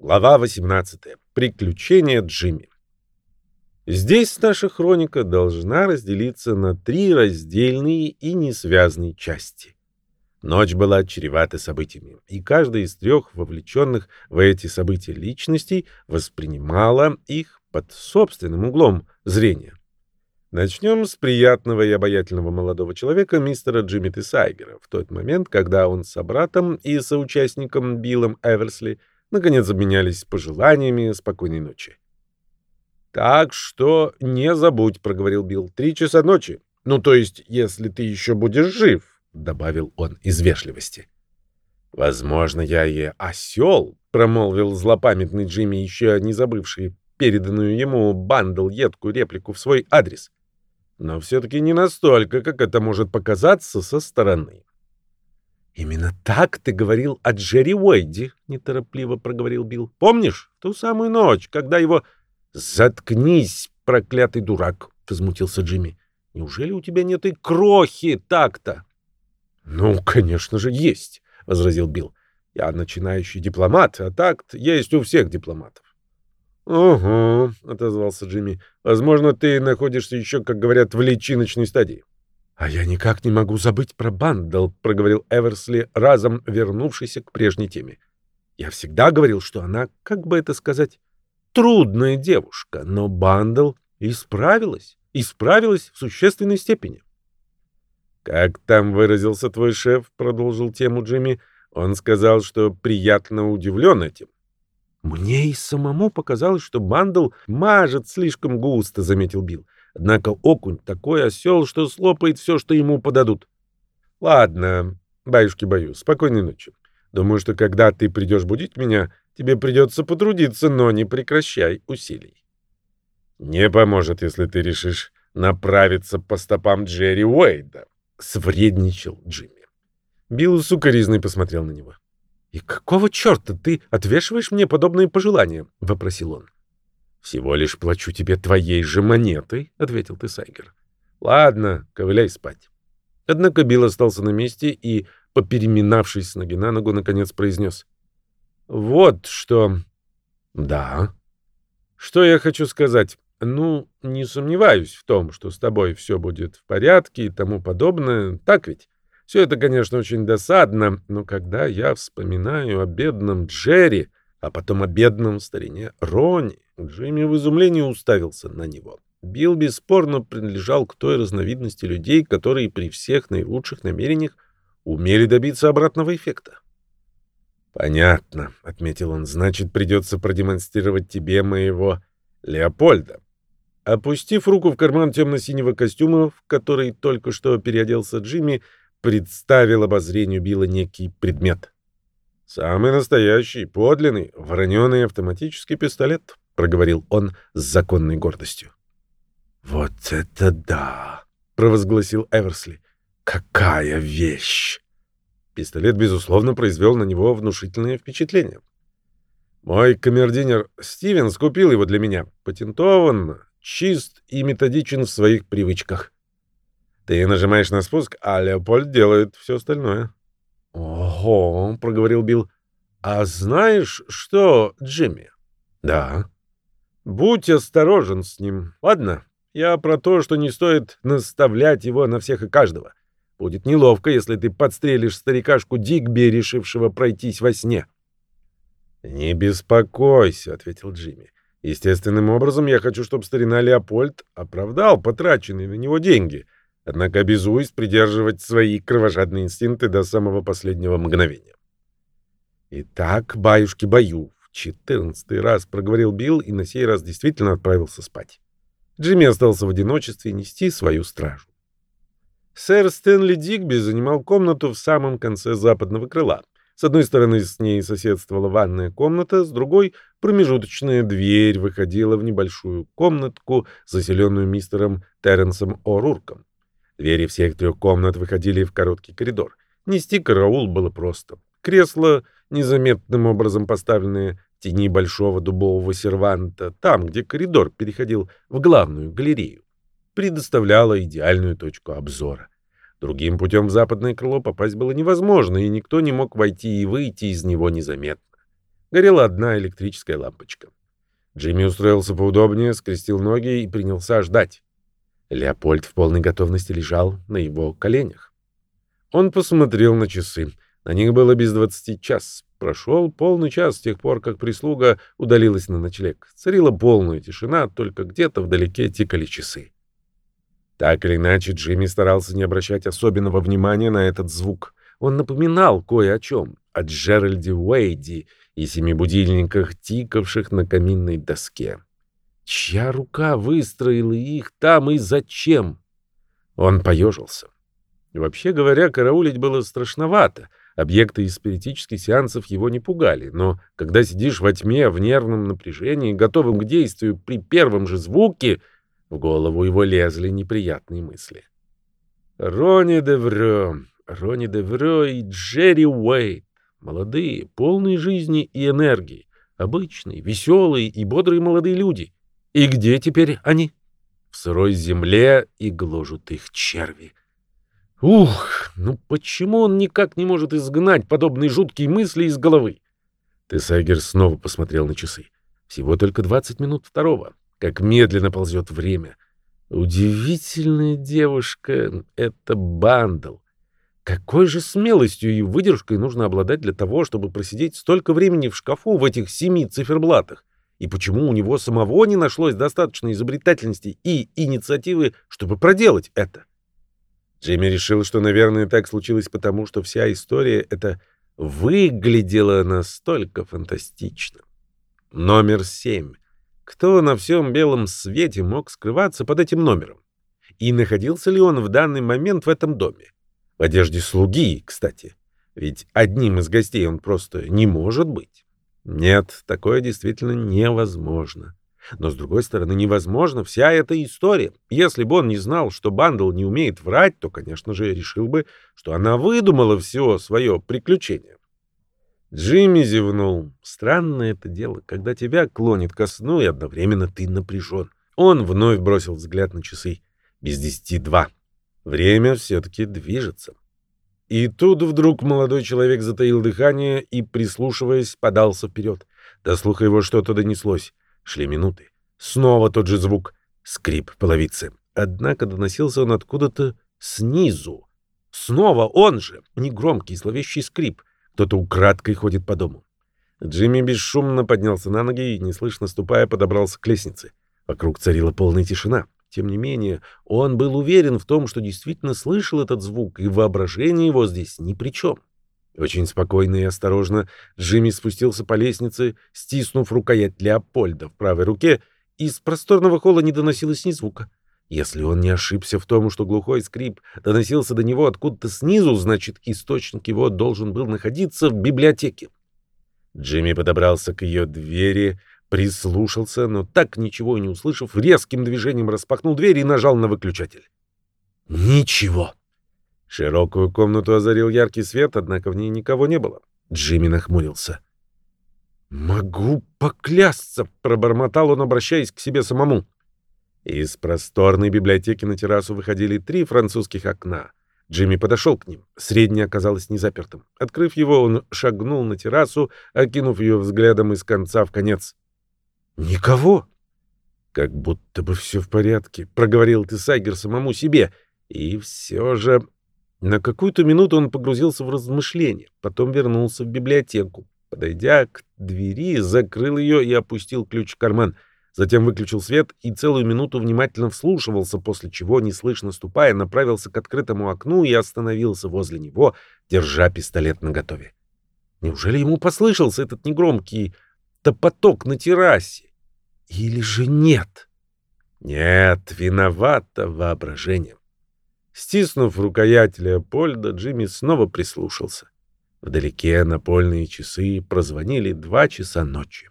Глава 18. Приключения Джимми. Здесь наша хроника должна разделиться на три раздельные и несвязные части. Ночь была чревата событиями, и каждая из трех вовлеченных в эти события личностей воспринимала их под собственным углом зрения. Начнем с приятного и обаятельного молодого человека, мистера Джимми Тесайгера, в тот момент, когда он с собратом и соучастником Биллом Эверсли наконец обменялись пожеланиями спокойной ночи. «Так что не забудь», — проговорил Билл, — «три часа ночи. Ну, то есть, если ты еще будешь жив», — добавил он из вежливости. «Возможно, я и осел», — промолвил злопамятный Джимми, еще не забывший переданную ему бандл едкую реплику в свой адрес но все-таки не настолько, как это может показаться со стороны. «Именно так ты говорил о Джерри Уэйде», — неторопливо проговорил Билл. «Помнишь, ту самую ночь, когда его...» «Заткнись, проклятый дурак!» — возмутился Джимми. «Неужели у тебя нет и крохи так-то?» «Ну, конечно же, есть», — возразил Билл. «Я начинающий дипломат, а такт есть у всех дипломатов. «Угу», — отозвался Джимми. «Возможно, ты находишься еще, как говорят, в личиночной стадии». «А я никак не могу забыть про Бандл», — проговорил Эверсли, разом вернувшийся к прежней теме. «Я всегда говорил, что она, как бы это сказать, трудная девушка, но Бандл исправилась, исправилась в существенной степени». «Как там выразился твой шеф?» — продолжил тему Джимми. «Он сказал, что приятно удивлен этим». «Мне и самому показалось, что Бандл мажет слишком густо», — заметил Билл. «Однако окунь такой осел, что слопает все, что ему подадут». «Ладно, баюшки-баю, спокойной ночи. Думаю, что когда ты придешь будить меня, тебе придется потрудиться, но не прекращай усилий». «Не поможет, если ты решишь направиться по стопам Джерри Уэйда», — свредничал Джимми. Билл сукоризный посмотрел на него. «И какого черта ты отвешиваешь мне подобные пожелания?» — вопросил он. «Всего лишь плачу тебе твоей же монетой», — ответил Тесайгер. «Ладно, ковыляй спать». Однако Билл остался на месте и, попереминавшись с ноги на ногу, наконец произнес. «Вот что...» «Да». «Что я хочу сказать? Ну, не сомневаюсь в том, что с тобой все будет в порядке и тому подобное. Так ведь?» Все это, конечно, очень досадно, но когда я вспоминаю о бедном Джерри, а потом о бедном старине Рони, Джимми в изумлении уставился на него. Билл бесспорно принадлежал к той разновидности людей, которые при всех наилучших намерениях умели добиться обратного эффекта. «Понятно», — отметил он, — «значит, придется продемонстрировать тебе моего Леопольда». Опустив руку в карман темно-синего костюма, в который только что переоделся Джимми, представил обозрению Билла некий предмет. «Самый настоящий, подлинный, вороненый автоматический пистолет», — проговорил он с законной гордостью. «Вот это да!» — провозгласил Эверсли. «Какая вещь!» Пистолет, безусловно, произвел на него внушительное впечатление. «Мой камердинер Стивенс купил его для меня. Патентован, чист и методичен в своих привычках». Ты нажимаешь на спуск, а Леопольд делает все остальное. «Ого», — проговорил Билл. «А знаешь что, Джимми?» «Да». «Будь осторожен с ним, ладно? Я про то, что не стоит наставлять его на всех и каждого. Будет неловко, если ты подстрелишь старикашку Дигби, решившего пройтись во сне». «Не беспокойся», — ответил Джимми. «Естественным образом я хочу, чтобы старина Леопольд оправдал потраченные на него деньги». Однако обязуюсь придерживать свои кровожадные инстинкты до самого последнего мгновения. «Итак, баюшки-баю», — в четырнадцатый раз проговорил Билл и на сей раз действительно отправился спать. Джимми остался в одиночестве нести свою стражу. Сэр Стэнли Дигби занимал комнату в самом конце западного крыла. С одной стороны с ней соседствовала ванная комната, с другой — промежуточная дверь выходила в небольшую комнатку, заселенную мистером Терренсом О'Рурком. Двери всех трех комнат выходили в короткий коридор. Нести караул было просто. Кресло, незаметным образом поставленное в тени большого дубового серванта, там, где коридор переходил в главную галерею, предоставляло идеальную точку обзора. Другим путем в западное крыло попасть было невозможно, и никто не мог войти и выйти из него незаметно. Горела одна электрическая лампочка. Джимми устроился поудобнее, скрестил ноги и принялся ждать. Леопольд в полной готовности лежал на его коленях. Он посмотрел на часы. На них было без двадцати час. Прошел полный час с тех пор, как прислуга удалилась на ночлег. Царила полная тишина, только где-то вдалеке тикали часы. Так или иначе, Джимми старался не обращать особенного внимания на этот звук. Он напоминал кое о чем, о Джеральде Уэйди и семи будильниках, тикавших на каминной доске. Чья рука выстроила их там и зачем? Он поежился. Вообще говоря, караулить было страшновато. Объекты из спиритических сеансов его не пугали, но когда сидишь во тьме, в нервном напряжении, готовым к действию при первом же звуке, в голову его лезли неприятные мысли. Рони де Врё, Рони де Врё и Джерри Уэйт. Молодые, полные жизни и энергии. Обычные, веселые и бодрые молодые люди. И где теперь они? В сырой земле и гложут их черви. Ух, ну почему он никак не может изгнать подобные жуткие мысли из головы? Тесайгер снова посмотрел на часы. Всего только 20 минут второго. Как медленно ползет время. Удивительная девушка — это Бандл. Какой же смелостью и выдержкой нужно обладать для того, чтобы просидеть столько времени в шкафу в этих семи циферблатах? И почему у него самого не нашлось достаточно изобретательности и инициативы, чтобы проделать это? Джимми решил, что, наверное, так случилось потому, что вся история эта выглядела настолько фантастично. Номер семь. Кто на всем белом свете мог скрываться под этим номером? И находился ли он в данный момент в этом доме? В одежде слуги, кстати. Ведь одним из гостей он просто не может быть. Нет, такое действительно невозможно. Но, с другой стороны, невозможно вся эта история. Если бы он не знал, что Бандл не умеет врать, то, конечно же, решил бы, что она выдумала все свое приключение. Джимми зевнул. Странное это дело, когда тебя клонит ко сну, и одновременно ты напряжен. Он вновь бросил взгляд на часы. Без десяти два. Время все-таки движется. И тут вдруг молодой человек затаил дыхание и, прислушиваясь, подался вперед. До слуха его что-то донеслось. Шли минуты. Снова тот же звук. Скрип половицы. Однако доносился он откуда-то снизу. Снова он же. Негромкий, зловещий скрип. Кто-то украдкой ходит по дому. Джимми бесшумно поднялся на ноги и, неслышно ступая, подобрался к лестнице. Вокруг царила полная тишина. Тем не менее, он был уверен в том, что действительно слышал этот звук, и воображение его здесь ни при чем. Очень спокойно и осторожно Джимми спустился по лестнице, стиснув рукоять Леопольда в правой руке, из просторного холла не доносилось ни звука. Если он не ошибся в том, что глухой скрип доносился до него откуда-то снизу, значит, источник его должен был находиться в библиотеке. Джимми подобрался к ее двери, Прислушался, но так ничего и не услышав, резким движением распахнул дверь и нажал на выключатель. Ничего. Широкую комнату озарил яркий свет, однако в ней никого не было. Джимми нахмурился. «Могу поклясться», — пробормотал он, обращаясь к себе самому. Из просторной библиотеки на террасу выходили три французских окна. Джимми подошел к ним. Среднее оказалось незапертым. Открыв его, он шагнул на террасу, окинув ее взглядом из конца в конец. Никого. Как будто бы все в порядке, проговорил Тесайгер самому себе. И все же... На какую-то минуту он погрузился в размышления, потом вернулся в библиотеку. Подойдя к двери, закрыл ее и опустил ключ в карман. Затем выключил свет и целую минуту внимательно вслушивался, после чего, неслышно ступая, направился к открытому окну и остановился возле него, держа пистолет наготове. Неужели ему послышался этот негромкий топоток на террасе? Или же нет? Нет, виновато воображение. Стиснув рукоять Леопольда, Джимми снова прислушался. Вдалеке напольные часы прозвонили два часа ночи.